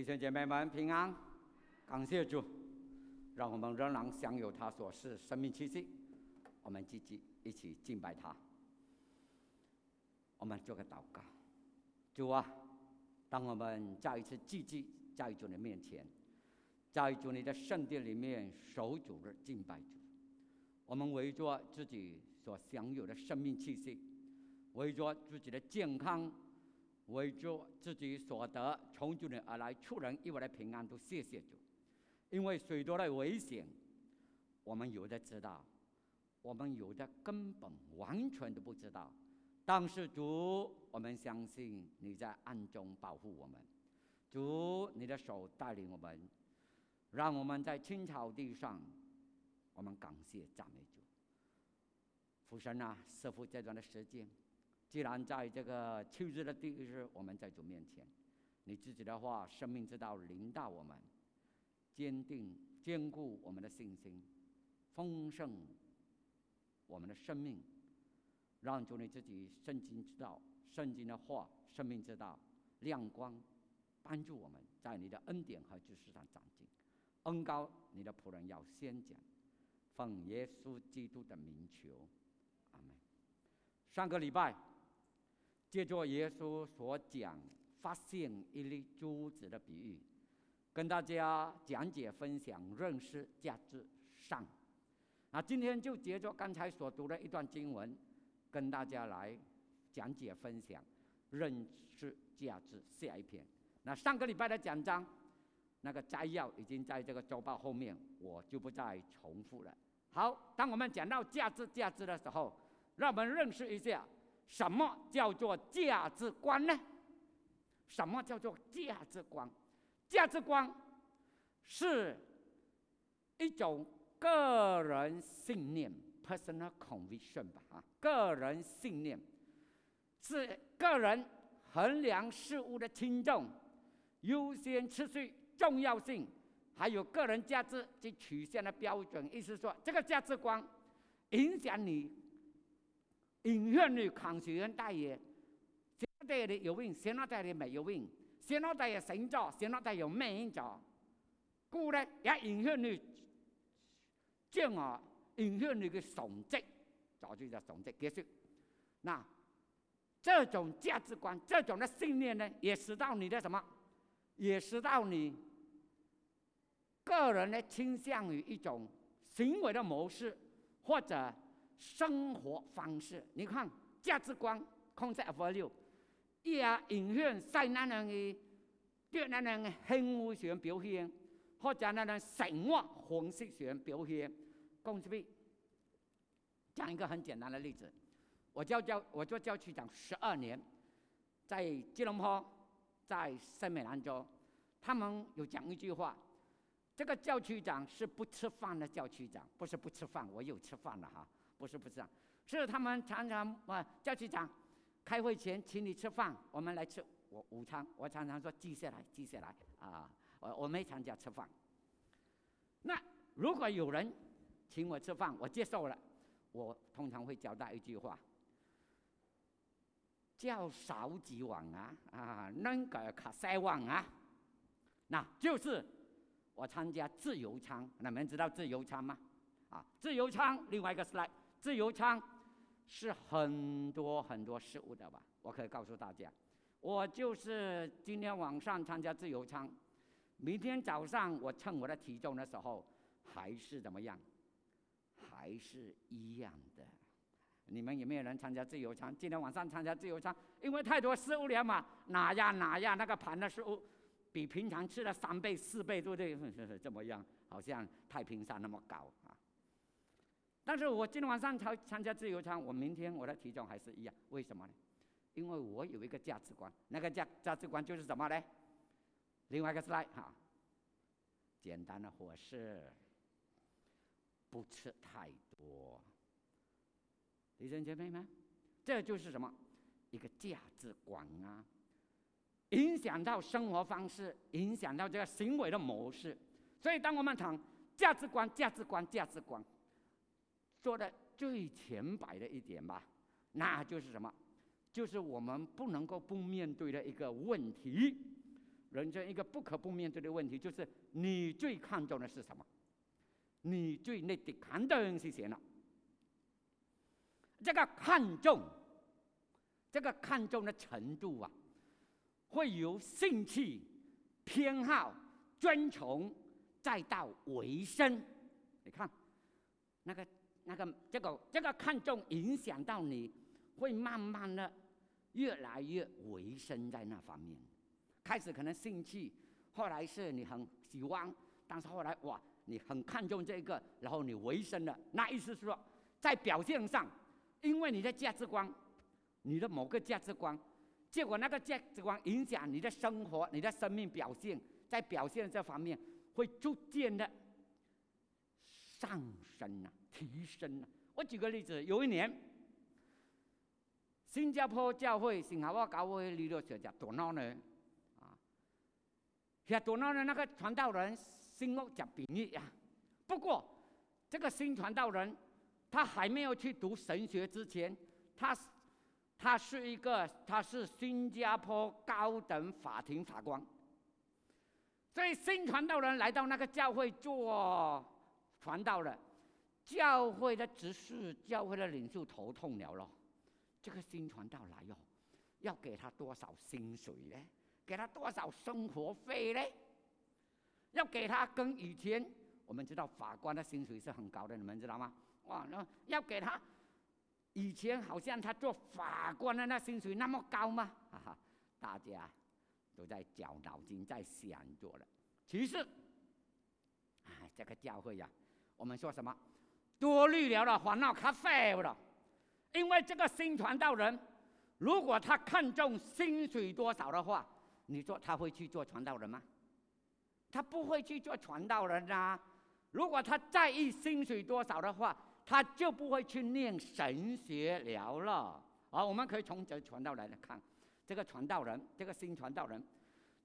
弟兄姐妹们平安，感谢主，让我们仍然享有他所示生命气息。我们积极一起敬拜他。我们做个祷告，主啊，当我们再一次聚集在主的面前，在主你的圣殿里面守主的敬拜主，我们为着自己所享有的生命气息，为着自己的健康。为着自己所得从主的而来，出人意外的平安，都谢谢主。因为许多的危险，我们有的知道，我们有的根本完全都不知道。但是主，我们相信你在暗中保护我们。主，你的手带领我们，让我们在青草地上，我们感谢赞美主。福神啊，师傅这段的时间。既然在这个秋日的第一日，我们在主面前，你自己的话，生命之道领导我们，坚定坚固我们的信心，丰盛我们的生命，让主你自己圣经之道、圣经的话、生命之道亮光，帮助我们在你的恩典和知识上长进。恩高你的仆人要先讲，奉耶稣基督的名求，阿门。上个礼拜。借着耶稣所讲发现一粒珠子的比喻，跟大家讲解分享认识价值上。那今天就接着刚才所读的一段经文，跟大家来讲解分享认识价值下一篇。那上个礼拜的讲章，那个摘要已经在这个周报后面，我就不再重复了。好，当我们讲到价值价值的时候，让我们认识一下。什么叫做价值观呢？什么叫做价值观？价值观是一种个人信念 （personal conviction） 吧，啊，个人信念是个人衡量事物的轻重、优先次序、重要性，还有个人价值及曲线的标准。意思说，这个价值观影响你。影响你看事人待嘢，先睇你有运，先睇你未有运，先睇你成咗，先睇有咩咗，故咧也影响你将来，影响你嘅成绩，早就叫成绩结束。那这种价值观，这种的信念呢，也使到你的什么，也使到你个人呢倾向于一种行为的模式，或者。生活方式，你看价值观，concept value，也影响西南人嘅、越南人嘅生活上表现，或者那种生活方式上表现。公司比讲一个很简单的例子，我教教我做教区长十二年，在吉隆坡，在圣美兰州，他们有讲一句话，这个教区长是不吃饭的教区长，不是不吃饭，我有吃饭了哈。不是不是啊，是他们常常啊叫局长，开会前请你吃饭，我们来吃我午餐。我常常说记下来，记下来啊，我我没参加吃饭。那如果有人请我吃饭，我接受了，我通常会交代一句话：叫少几碗啊啊，能个卡塞碗啊，那就是我参加自由餐。你们知道自由餐吗？啊，自由餐另外一个是来。自由餐是很多很多食物的吧？我可以告诉大家，我就是今天晚上参加自由餐，明天早上我称我的体重的时候还是怎么样？还是一样的。你们有没有人参加自由餐？今天晚上参加自由餐，因为太多食物了嘛，哪样哪样那个盘的食物比平常吃的三倍四倍，对不对？怎么样？好像太平山那么高啊。但是我今天晚上参参加自由餐，我明天我的体重还是一样，为什么呢？因为我有一个价值观，那个价价值观就是什么呢？另外一个 slide 哈，简单的伙食，不吃太多。弟兄姐妹们，这就是什么？一个价值观啊，影响到生活方式，影响到这个行为的模式。所以，当我们谈价值观、价值观、价值观。说的最浅白的一点吧，那就是什么？就是我们不能够不面对的一个问题，人生一个不可不面对的问题，就是你最看重的是什么？你最那的看重是谁呢？这个看重，这个看重的程度啊，会由兴趣、偏好、尊崇，再到维生。你看，那个、那个、这个、这个看重影响到你，会慢慢的越来越维生在那方面。开始可能兴趣，后来是你很喜欢，但是后来哇，你很看重这个，然后你维生了。那意思是说，在表现上。因为你的价值观，你的某个价值观，结果那个价值观影响你的生活、你的生命表现，在表现这方面会逐渐的上升啊，提升啊。我举个例子，有一年，新加坡教会新加坡教会里头学家多闹呢，啊，也多闹的那个传道人新屋讲比喻呀。不过这个新传道人。他还没有去读神学之前，他他是一个他是新加坡高等法庭法官。所以新传道人来到那个教会做传道了，教会的执事、教会的领袖头痛了咯。这个新传道来哟，要给他多少薪水呢？给他多少生活费呢？要给他跟以前我们知道法官的薪水是很高的，你们知道吗？哇，那要给他以前好像他做法官的那薪水那么高吗？哈哈，大家都在绞脑筋在想着了。其实，哎，这个教会呀，我们说什么多虑了了，烦恼咖啡了。因为这个新传道人，如果他看重薪水多少的话，你说他会去做传道人吗？他不会去做传道人啊。如果他在意薪水多少的话，他就不会去念神学了了。好，我们可以从这传道来看，这个传道人，这个新传道人，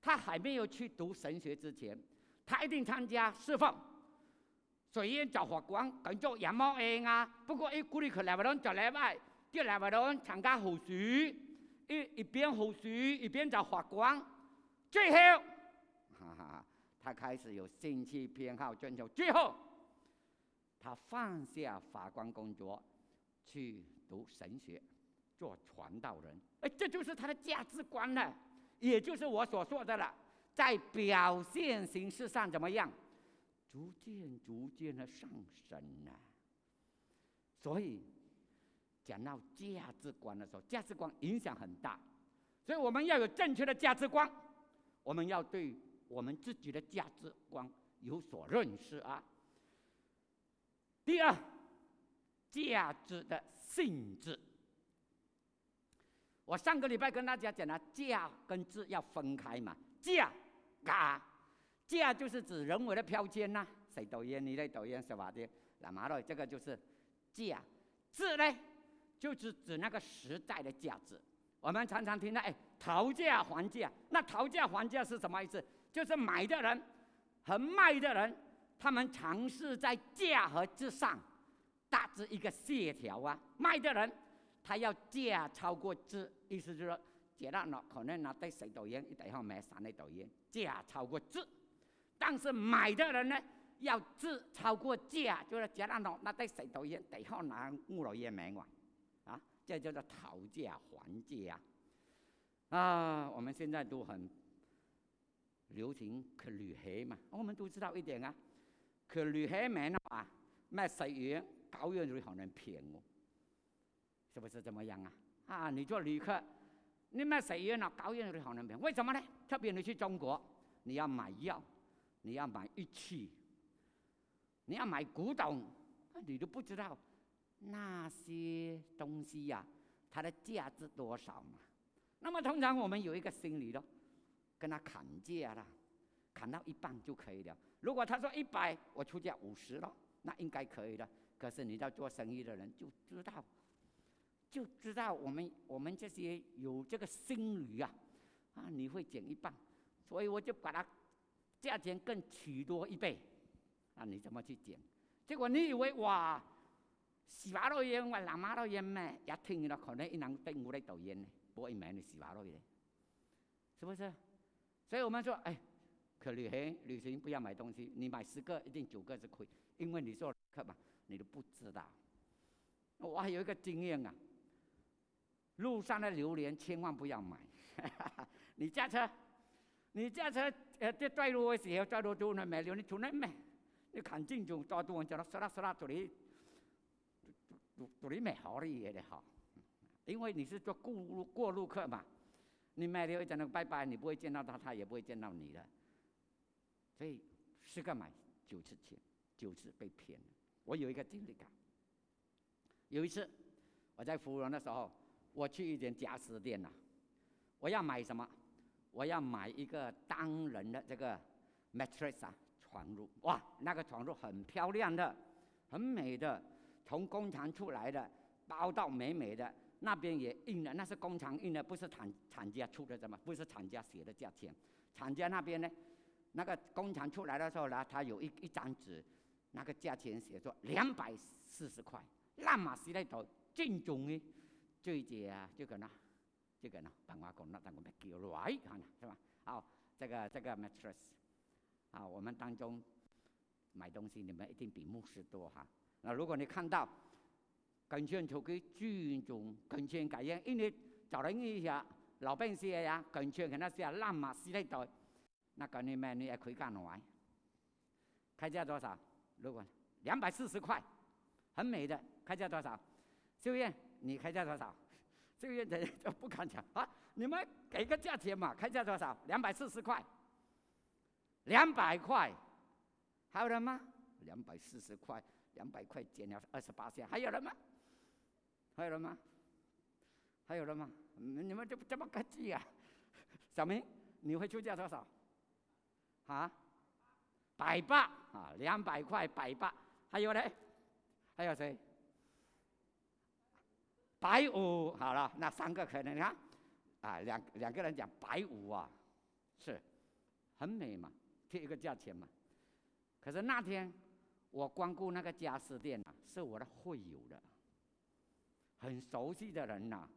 他还没有去读神学之前，他一定参加侍奉。虽然做法官，工作也冇闲啊。不过一鼓励佢嚟埋做礼拜，啲嚟埋度參加好書，一一边好書一边做法官。最后，哈哈，他开始有兴趣偏好追求，最后。他放下法官工作，去读神学，做传道人。哎，这就是他的价值观了，也就是我所说的了。在表现形式上怎么样？逐渐、逐渐的上升了。所以，讲到价值观的时候，价值观影响很大。所以我们要有正确的价值观，我们要对我们自己的价值观有所认识啊。第二，价值的性质。我上个礼拜跟大家讲了，价跟质要分开嘛。价，嘎，价就是指人为的标签呐，谁抖音，你的导演是吧的？那么了，这个就是价。质呢，就是指那个实在的价值。我们常常听到，哎，讨价还价。那讨价还价是什么意思？就是买的人和卖的人。他们尝试在价和质上达至一个协调啊。卖的人他要价超过质，意思就是说，价那那可能拿对谁抖音，一等一下买三度烟，价超过质。但是买的人呢，要质超过价，就是价那那那对十度烟，等下拿五度烟买完，啊，这叫做讨价还价啊。我们现在都很流行去旅行嘛，我们都知道一点啊。去旅行名的话，卖十元、九元就可能便宜，是不是这么样啊？啊，你做旅客，你卖十元啊、九元就可能便，为什么呢？特别你去中国，你要买药，你要买玉器，你要买古董，你都不知道那些东西呀，它的价值多少嘛？那么通常我们有一个心理咯，跟他砍价了。砍到一半就可以了。如果他说一百，我出价五十了，那应该可以的。可是你要做生意的人就知道，就知道我们我们这些有这个心理啊，啊，你会减一半，所以我就把它价钱更许多一倍，啊，你怎么去减？结果你以为哇，十八多元或两万多元咩？一听了可能一人顶五来度烟呢，不会买你十八多元，是不是？所以我们说，哎，可旅行旅行不要买东西，你买十个一定九个是亏，因为你做客嘛，你都不知道。我还有一个经验啊，路上的榴莲千万不要买。你驾车，你驾车哎这带入我喜欢带入中文的美女你从来没你肯定就抓住我讲的是啦是啦助理助理没好的也得好。因为你是做过过路客嘛你每天会讲那个拜拜你不会见到他他也不会见到你的。所以十个买九次钱九次被骗我有一个经历感有一次我在服务的时候我去一间假私店呐我要买什么？我要买一个单人的这个 mattress 啊，床褥。哇，那个床褥很漂亮的，很美的，从工厂出来的，包到美美的。那边也印了，那是工厂印的，不是厂厂家出的，什么？不是厂家写的价钱，厂家那边呢，那个工厂出来的时候呢，他有一一张纸，那个价钱写作两百四十块。那麼時代頭正宗的最姐啊，就咁啦。这个呢，棒花工，那当我们叫来，看看是吧？好，这个这个 mattress，啊，我们当中买东西，你们一定比牧师多哈。那如果你看到跟前就给尊重，跟前感恩，因为找人一下老百姓呀，跟前跟那些烂马死在袋，那跟你们你也可以干来。开价多少？如果两百四十块，很美的，开价多少？秀艳，你开价多少？这个院子就不敢讲啊！你们给个价钱嘛？开价多少？两百四十块，两百块，还有人吗？两百四十块，两百块减了二十八下，还有人吗？还有人吗？还有人吗？你们怎么这么客气啊？小明，你会出价多少？啊？百八啊，两百块百八，还有呢？还有谁？白五好了，那三个可能你看，啊，两两个人讲白五啊，是，很美嘛，贴一个价钱嘛。可是那天我光顾那个家私店啊，是我的会友的，很熟悉的人呐、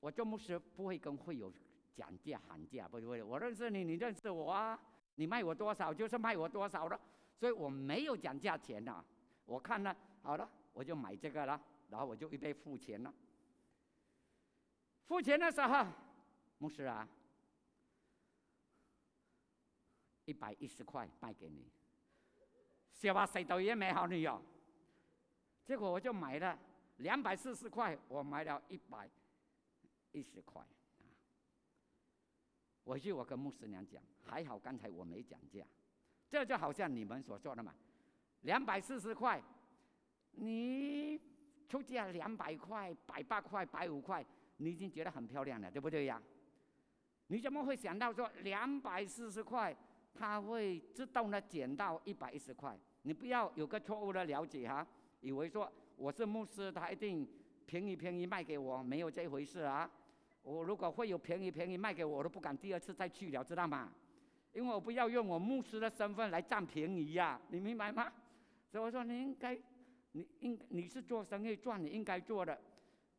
我做牧師不会跟会友讲价喊价，不会。我认识你，你认识我啊，你卖我多少就是卖我多少了，所以我没有讲价钱呐。我看了，好了，我就买这个了。然后我就预备付钱了。付钱的时候，牧师啊，一百一十块卖给你，小話誰都也沒好女友。结果我就买了两百四十块，我买了一百一十块啊。回去我跟牧师娘讲，还好刚才我没讲价，这就好像你们所说的嘛，两百四十块，你。出价两百块、百八块、百五块，你已经觉得很漂亮了，对不对呀？你怎么会想到说两百四十块，它会自动的减到一百一十块？你不要有个错误的了解哈，以为说我是牧师，他一定便宜便宜卖给我，没有這回事啊！我如果会有便宜便宜卖给我，我都不敢第二次再去了，知道吗？因为我不要用我牧师的身份来占便宜呀，你明白吗？所以我说你应该。你应你是做生意赚你应该做的，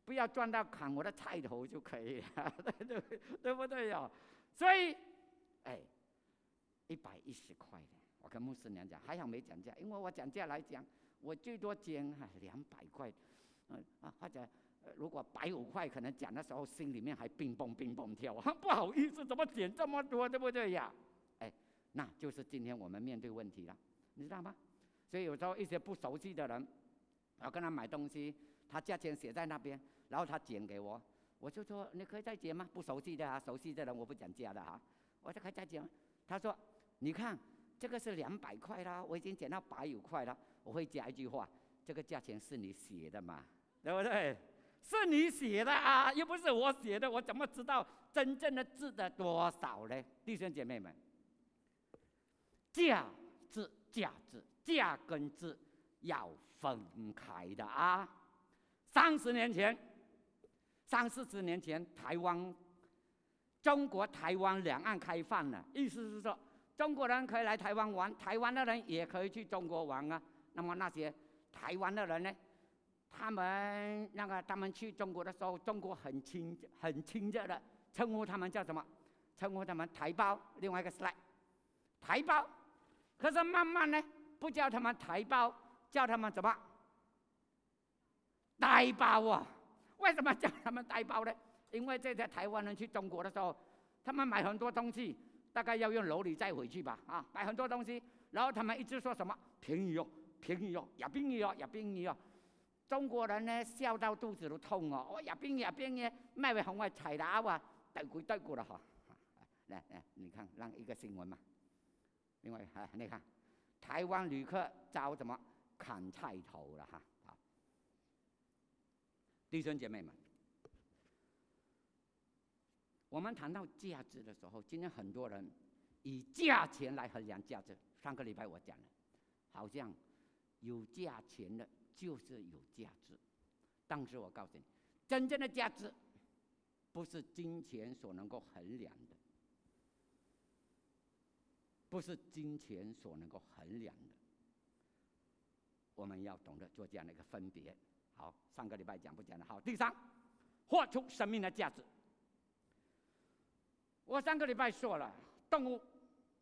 不要赚到砍我的菜头就可以了，对 对对不对呀？所以，哎，一百一十块的，我跟牧师娘讲，还好没讲价，因为我讲价来讲，我最多减哈兩百块，嗯啊或者如果百五块，可能讲的时候心里面还乒乓乒乓跳，不好意思，怎么减这么多，对不对呀？哎，那就是今天我们面对问题了，你知道吗？所以有时候一些不熟悉的人。我跟他买东西，他价钱写在那边，然后他減給我，我就说你可以再減嗎？不熟悉的啊，熟悉的人我不讲价的哈，我就可以再減。他说，你看这个是两百块啦，我已經減到百五块了。我会加一句话：这个价钱是你写的嘛，对不对？是你写的啊，又不是我写的，我怎么知道真正的值的多少呢？弟兄姐妹们，价值价值价跟字要。分开的啊！三十年前，三四十年前，台湾、中国台湾两岸开放了，意思是说，中国人可以来台湾玩，台湾的人也可以去中国玩啊。那么那些台湾的人呢？他们那个他们去中国的时候，中国很亲很亲热的称呼他们叫什么？称呼他们台胞，另外一个词来台胞。可是慢慢呢，不叫他们台胞，叫他们怎么？呆包啊！为什么叫他们呆包呢？因为这些台湾人去中国的时候，他们买很多东西，大概要用楼里载回去吧，啊，买很多东西，然后他们一直说什么便宜哦，便宜哦，也便宜哦，也便宜哦。中国人呢，笑到肚子都痛哦，哦，也便宜也便宜，卖为红外菜刀啊，得过对过了哈。来来，你看，让一个新闻嘛。另外，你看，台湾旅客找什么砍菜头了哈？好，弟兄姐妹们，我们谈到价值的时候，今天很多人以价钱来衡量价值。上个礼拜我讲了，好像有价钱的就是有价值。当时我告诉你，真正的价值不是金钱所能够衡量的。不是金钱所能够衡量的，我们要懂得做这样的一个分别。好，上个礼拜讲不讲的？好，第三，活出生命的价值。我上个礼拜说了，动物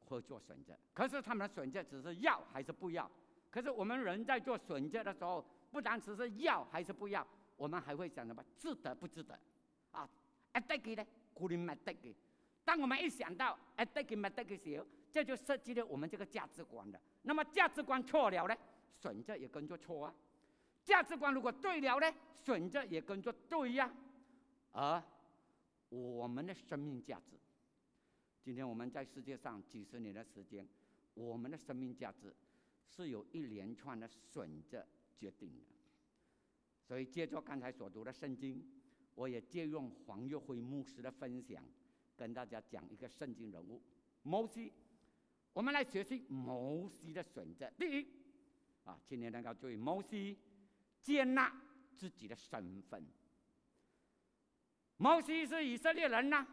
会做选择，可是他们的选择只是要还是不要。可是我们人在做选择的时候，不单只是要还是不要，我们还会想什么？值得不值得？啊，爱得给呢，固定买得给。当我们一想到爱得给买得给时候，这就涉及了我们这个价值观的。那么价值观错了呢，选择也跟着错啊；价值观如果对了呢，选择也跟着对呀。而我们的生命价值，今天我们在世界上几十年的时间，我们的生命价值是由一连串的选择决定的。所以，借着刚才所读的圣经，我也借用黄岳辉牧师的分享，跟大家讲一个圣经人物摩西。我们来学习摩西的选择。第一，啊，今天能够注意，摩西接纳自己的身份。摩西是以色列人呐，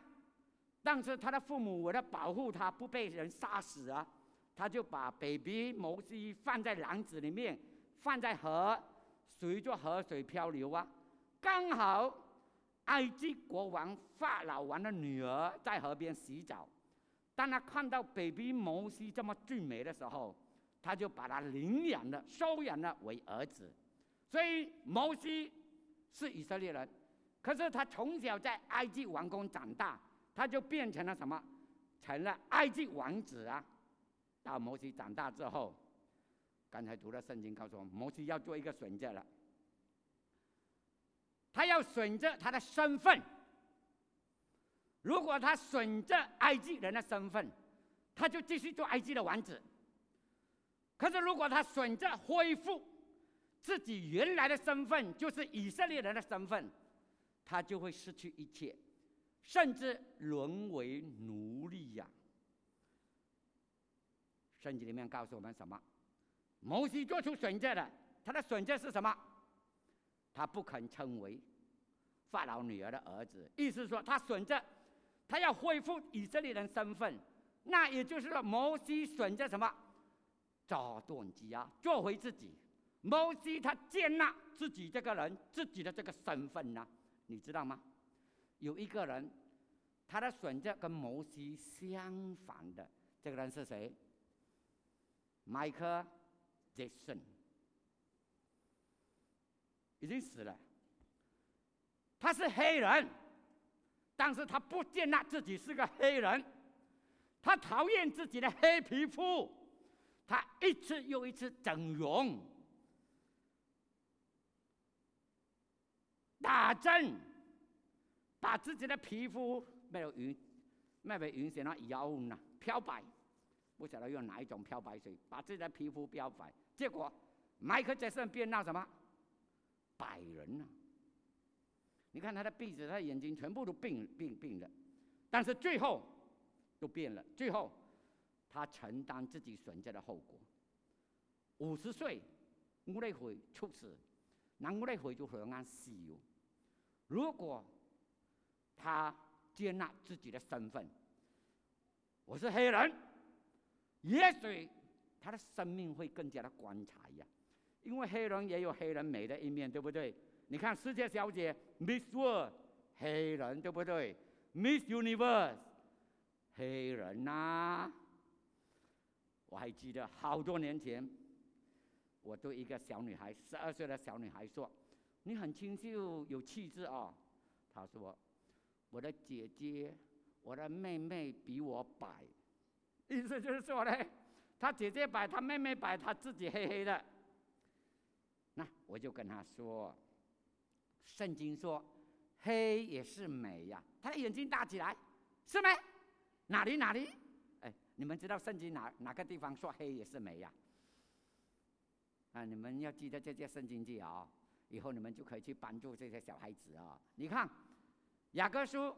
但是他的父母为了保护他不被人杀死啊，他就把 baby 摩西放在篮子里面，放在河，随着河水漂流啊。刚好埃及国王法老王的女儿在河边洗澡。当他看到 baby 摩西这么俊美的时候，他就把他领养了、收养了为儿子。所以摩西是以色列人，可是他从小在埃及王宫长大，他就变成了什么？成了埃及王子啊！到摩西长大之后，刚才读了圣经，告诉我们，摩西要做一个选择了，他要选择他的身份。如果他选择埃及人的身份，他就继续做埃及的王子。可是如果他选择恢复自己原来的身份，就是以色列人的身份，他就会失去一切，甚至沦为奴隶呀。圣经里面告诉我们什么？摩西做出选择的，他的选择是什么？他不肯成为法老女儿的儿子，意思说他选择。他要恢复以色列人身份，那也就是说，摩西选择什么？找动机啊，做回自己。摩西他接纳自己这个人，自己的这个身份呢？你知道吗？有一个人，他的选择跟摩西相反的，这个人是谁？迈克·杰森，已经死了。他是黑人。但是他不接纳自己是个黑人，他讨厌自己的黑皮肤，他一次又一次整容、打针，把自己的皮肤没有云、没有匀成了油呢，漂白，不晓得用哪一种漂白水，把自己的皮肤漂白，结果迈克杰森变到什么白人呢？你看他的鼻子、他的眼睛全部都病病病的，但是最后都变了。最后他承担自己选择的后果。五十岁，乌雷会猝死，那乌雷会就很安死哦。如果他接纳自己的身份，我是黑人，也许他的生命会更加的光彩呀。因为黑人也有黑人美的一面，对不对？你看世界小姐 Miss World 黑人对不对？Miss Universe 黑人呐。我还记得好多年前，我对一个小女孩，十二岁的小女孩说：“你很清秀，有气质啊。”她说：“我的姐姐，我的妹妹比我白。”意思就是说呢，她姐姐白，她妹妹白，她自己黑黑的。那我就跟她说：“圣经说，黑也是美呀。”她的眼睛大起来，是没？哪里哪里？你们知道圣经哪哪个地方说黑也是美呀？啊，你们要记得这些圣经记啊，以后你们就可以去帮助这些小孩子啊。你看雅各书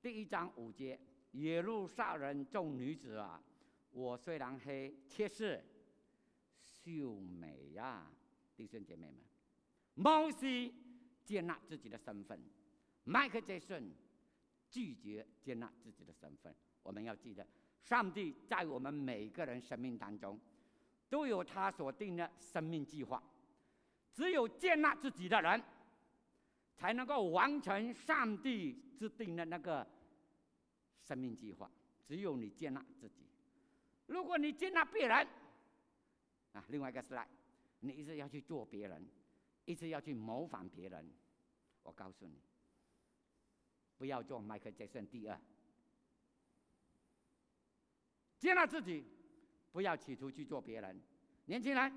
第一章五节，耶路撒冷众女子啊，我虽然黑，却是秀美呀，弟兄姐妹们。摩西接纳自己的身份，麦克杰逊拒绝接纳自己的身份。我们要记得。上帝在我们每个人生命当中，都有他所定的生命计划。只有接纳自己的人，才能够完成上帝制定的那个生命计划。只有你接纳自己，如果你接纳别人，啊，另外一个是来，你一直要去做别人，一直要去模仿别人，我告诉你，不要做迈克杰森第二。接纳自己，不要企图去做别人。年轻人，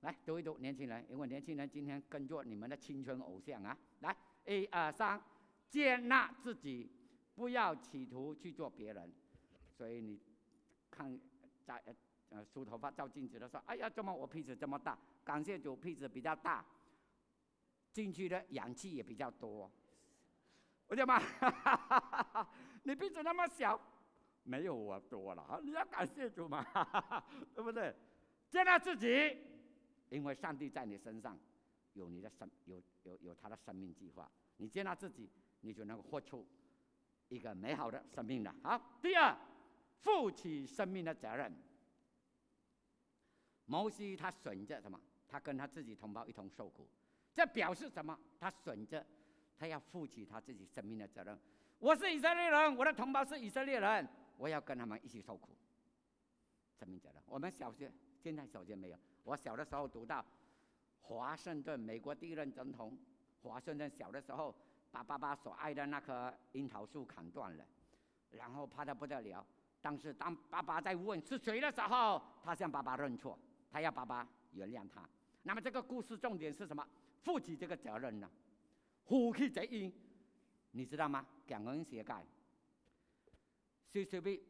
来读一读。年轻人，因为年轻人今天跟着你们的青春偶像啊，来，一二三，接纳自己，不要企图去做别人。所以你看，在梳头发照镜子的时候，哎呀，怎么我鼻子这么大？感谢主，鼻子比较大，进去的氧气也比较多。我的妈，你鼻子那么小。没有我多了啊！你要感谢主嘛，对不对？接纳自己，因为上帝在你身上有你的生，有有有他的生命计划。你接纳自己，你就能够活出一个美好的生命了。好，第二，负起生命的责任。摩西他选择什么？他跟他自己同胞一同受苦，这表示什么？他选择他要负起他自己生命的责任。我是以色列人，我的同胞是以色列人。我要跟他们一起受苦，生命责任。我们小学现在小学没有。我小的时候读到华盛顿，美国第一任总统华盛顿小的时候，把爸爸所爱的那棵樱桃树砍断了，然后怕得不得了。但是当爸爸在问是谁的时候，他向爸爸认错，他要爸爸原谅他。那么这个故事重点是什么？负起这个责任呢？负起责任，你知道吗？感恩写盖。是属于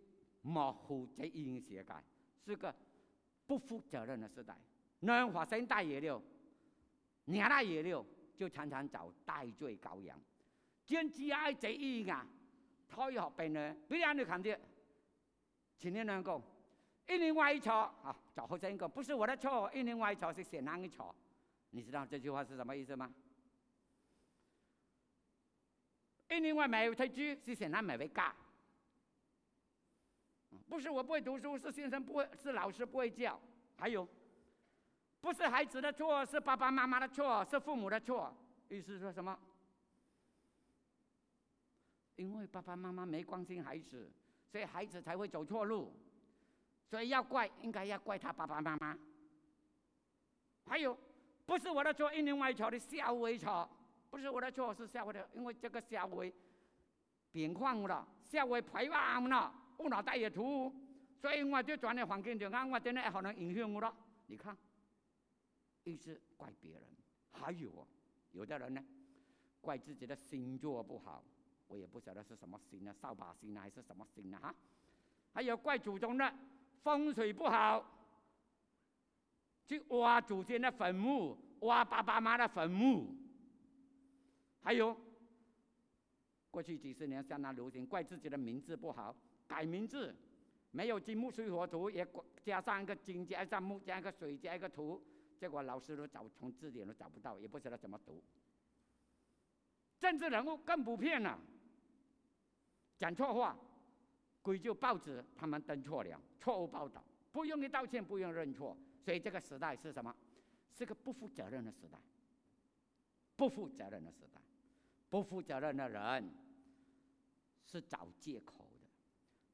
模糊责任的世界，是个不负责任的时代。人发生大野了，年大野了，就常常找代罪羔羊。将只爱责任啊，推学别人，别人就看到。请你能够，一年外错啊，找后生一个，不是我的错，一年外错是谁人的错？你知道这句话是什么意思吗？一年外没有退居，是谁人没会嫁？不是我不会读书，是先生不会，是老师不会教。还有，不是孩子的错，是爸爸妈妈的错，是父母的错。意思说什么？因为爸爸妈妈没关心孩子，所以孩子才会走错路。所以要怪，应该要怪他爸爸妈妈。还有，不是我的错，因为错的社会错，不是我的错，是社会的，因为这个社会变化了，社会排外了。不脑袋也秃，所以我就转了环境就啊，我真的好能影响我了。你看，一直怪别人，还有啊，有的人呢，怪自己的星座不好，我也不晓得是什么星啊，扫把星啊还是什么星啊哈。还有怪祖宗的风水不好，去挖祖先的坟墓，挖爸爸妈妈的坟墓。还有，过去几十年相当流行，怪自己的名字不好。改名字，没有金木水火土，也加上一个金，加上木，加一个水，加一个土，结果老师都找从字典都找不到，也不知道怎么读。政治人物更不骗了，讲错话，归咎报纸他们登错了，错误报道，不用你道歉，不用认错，所以这个时代是什么？是个不负责任的时代，不负责任的时代，不负责任的人是找借口。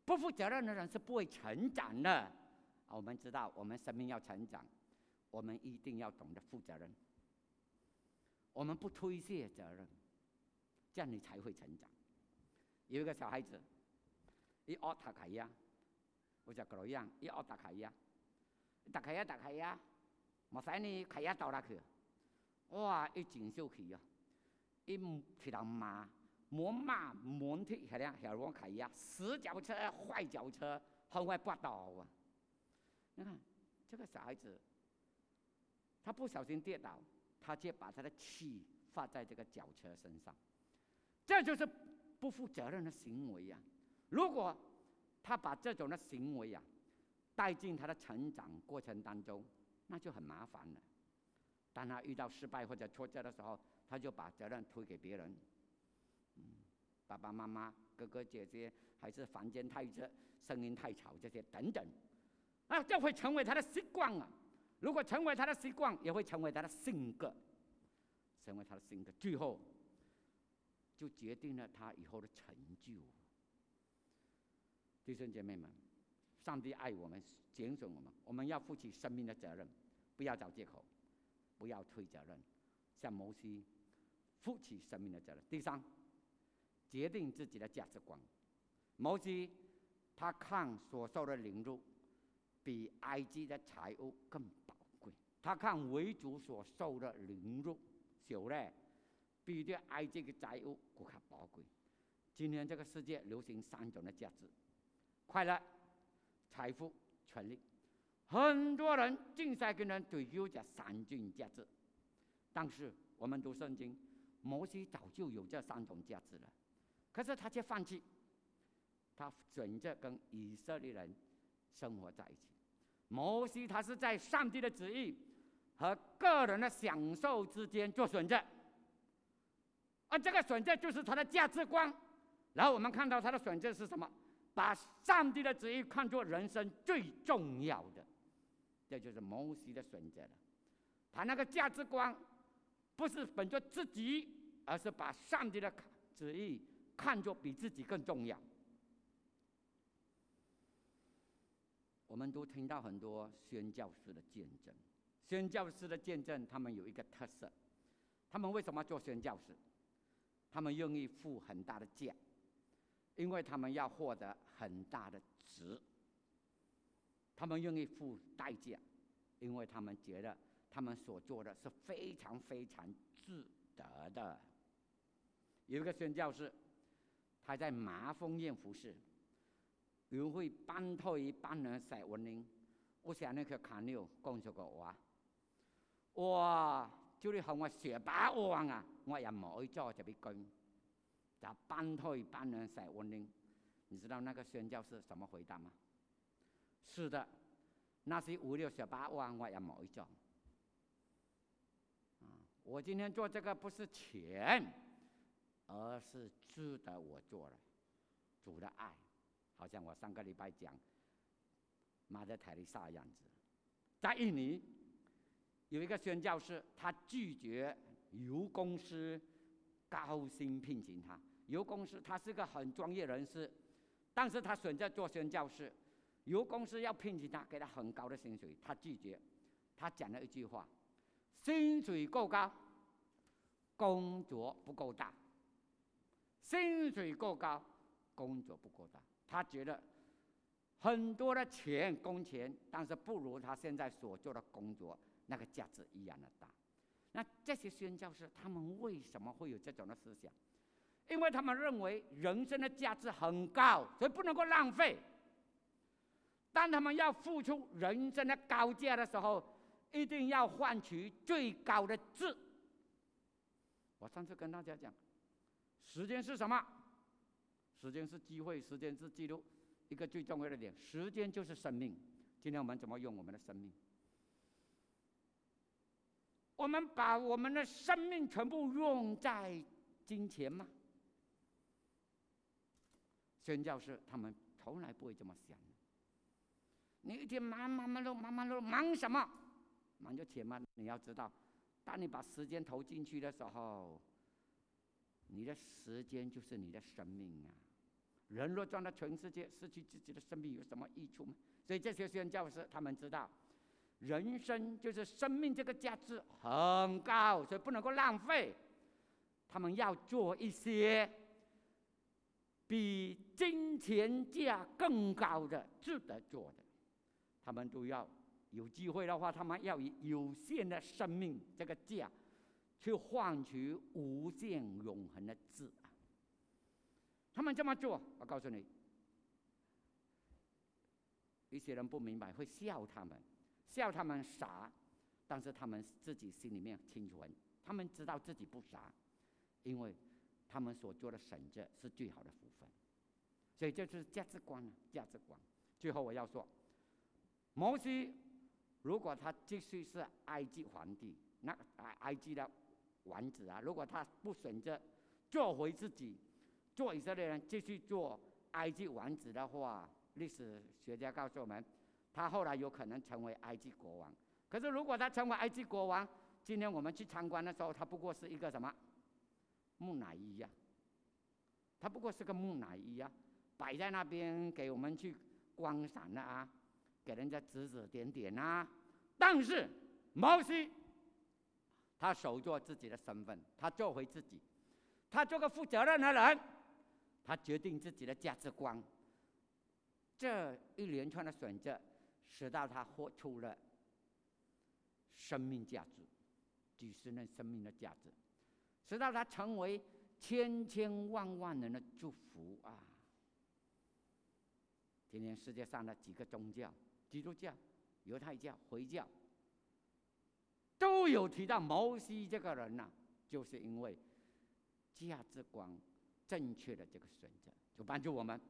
不负责任的人是不会成长的。我们知道，我们生命要成长，我们一定要懂得负责任。我们不推卸责任，这样你才会成长。有一个小孩子，一学读开呀，我就个样，一学读开呀，打开呀，打开呀，莫使你开呀倒落去，哇，一真秀气啊！一去人骂，满骂满踢，下咧下往开呀，死脚车、坏脚车，很快绊倒啊！你看这个小孩子，他不小心跌倒，他却把他的气发在这个脚车身上，这就是不负责任的行为呀！如果他把这种的行为呀带进他的成长过程当中，那就很麻烦了。当他遇到失败或者挫折的时候，他就把责任推给别人，爸爸妈妈、哥哥姐姐，还是房间太热、声音太吵这些等等，啊，就会成为他的习惯啊。如果成为他的习惯，也会成为他的性格，成为他的性格，最后就决定了他以后的成就。弟兄姐妹们，上帝爱我们，拣选我们，我们要负起生命的责任，不要找借口，不要推责任，像摩西。负起生命的责任。第三，决定自己的价值观。摩西他看所受的凌辱，比埃及的财物更宝贵。他看为主所受的凌辱，小嘞，比这埃及的财物更加宝贵。今天这个世界流行三种的价值：快乐、财富、权利。很多人竞赛跟人追求这三种价值，但是我们读圣经。摩西早就有这三种价值了，可是他却放弃，他选择跟以色列人生活在一起。摩西他是在上帝的旨意和个人的享受之间做选择，而这个选择就是他的价值观。然后我们看到他的选择是什么？把上帝的旨意看作人生最重要的，这就是摩西的选择了。他那个价值观不是本着自己。而是把上帝的旨意看作比自己更重要。我们都听到很多宣教师的见证，宣教师的见证，他们有一个特色，他们为什么做宣教师？他们愿意付很大的价，因为他们要获得很大的值。他们愿意付代价，因为他们觉得他们所做的是非常非常值得的。有一个宣教师，他在麻风院服侍，有会班托一班人晒文灵，我想那个看了讲出个话，哇！就你向我雪白王啊，我也冇去做这笔工，就班托一班人晒文灵，你知道那个宣教士怎么回答吗？是的，那是五六十八万，我也冇去做。啊，我今天做这个不是钱。而是值得我做了，主的爱，好像我上个礼拜讲马德泰丽莎样子，在印尼有一个宣教士，他拒绝油公司高薪聘请他。油公司他是个很专业人士，但是他选择做宣教士，油公司要聘请他，给他很高的薪水，他拒绝。他讲了一句话：薪水够高，工作不够大。薪水过高，工作不够大。他觉得很多的钱工钱，但是不如他现在所做的工作那个价值一样的大。那这些宣教士他们为什么会有这种的思想？因为他们认为人生的价值很高，所以不能够浪费。当他们要付出人生的高价的时候，一定要换取最高的质。我上次跟大家讲。时间是什么？时间是机会，时间是记录。一个最重要的点，时间就是生命。今天我们怎么用我们的生命？我们把我们的生命全部用在金钱吗？宣教士他们从来不会这么想。你一天忙忙忙碌忙忙碌忙什么？忙着钱吗？你要知道，当你把时间投进去的时候。你的时间就是你的生命啊！人若赚了全世界，失去自己的生命有什么益处吗？所以这些宣教师他们知道，人生就是生命这个价值很高，所以不能够浪费。他们要做一些比金钱价更高的、值得做的。他们都要有机会的话，他们要以有限的生命这个价，去换取无限永恒的自安。他们这么做，我告诉你，一些人不明白，会笑他们，笑他们傻，但是他们自己心里面清楚，他们知道自己不傻，因为他们所做的选择是最好的福分。所以这是价值观啊，价值观。最后我要说。摩西，如果他继续是埃及皇帝，那埃及的王子啊，如果他不选择做回自己，做以色列人继续做埃及王子的话，历史学家告诉我们，他后来有可能成为埃及国王。可是如果他成为埃及国王，今天我们去参观的时候，他不过是一个什么木乃伊呀？他不过是个木乃伊呀，摆在那边给我们去观赏的啊。给人家指指点点呐，但是毛西，他守住自己的身份，他做回自己，他做个负责任的人，他决定自己的价值观。这一连串的选择，使到他活出了生命价值，几十年生命的价值，使到他成为千千万万人的祝福啊！今天世界上的几个宗教。基督教、犹太教、回教都有提到摩西这个人呐，就是因为价值观正确的这个选择，就帮助我们，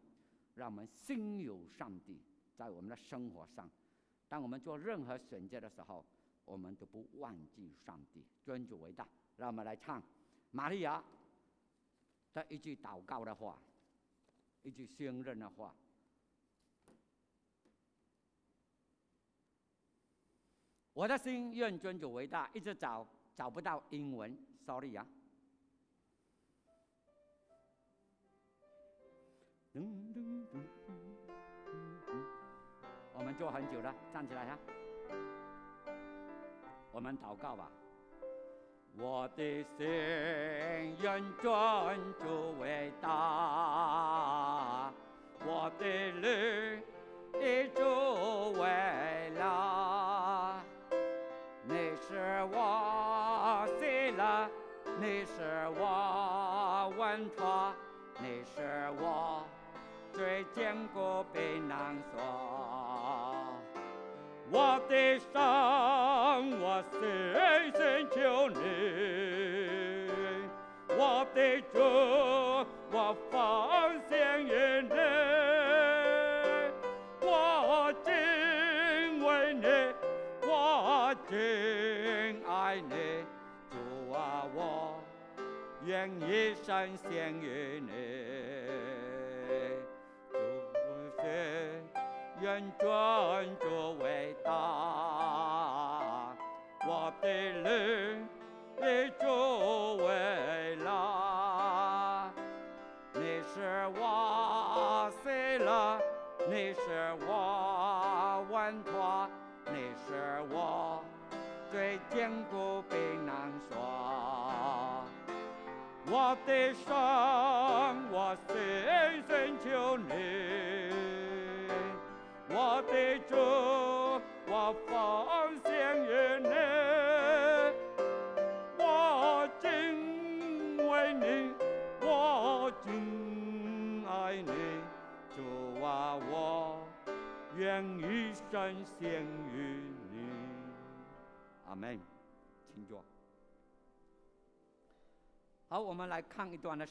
让我们心有上帝，在我们的生活上，当我们做任何选择的时候，我们都不忘记上帝，尊主为大。让我们来唱玛利亚的一句祷告的话，一句宣认的话。我的心愿尊主为大，一直找找不到英文，sorry 啊。我们做很久了，站起来哈。我们祷告吧。我的心愿尊主为大，我的灵以主为乐。是我稳妥，你是我最坚固避难所。我的伤，我深深求你，我的主，我奉献于你。我敬爱你，我敬爱你愿一生献于你。主是愿尊主伟大，我的灵以主为乐。你是我喜乐，你是我稳妥，你是我。最坚固我的神，我深深求你，我的主，我奉献于你，我敬畏你，我敬爱你，主啊，我愿一生献于。阿门，请坐。好，我们来看一段的。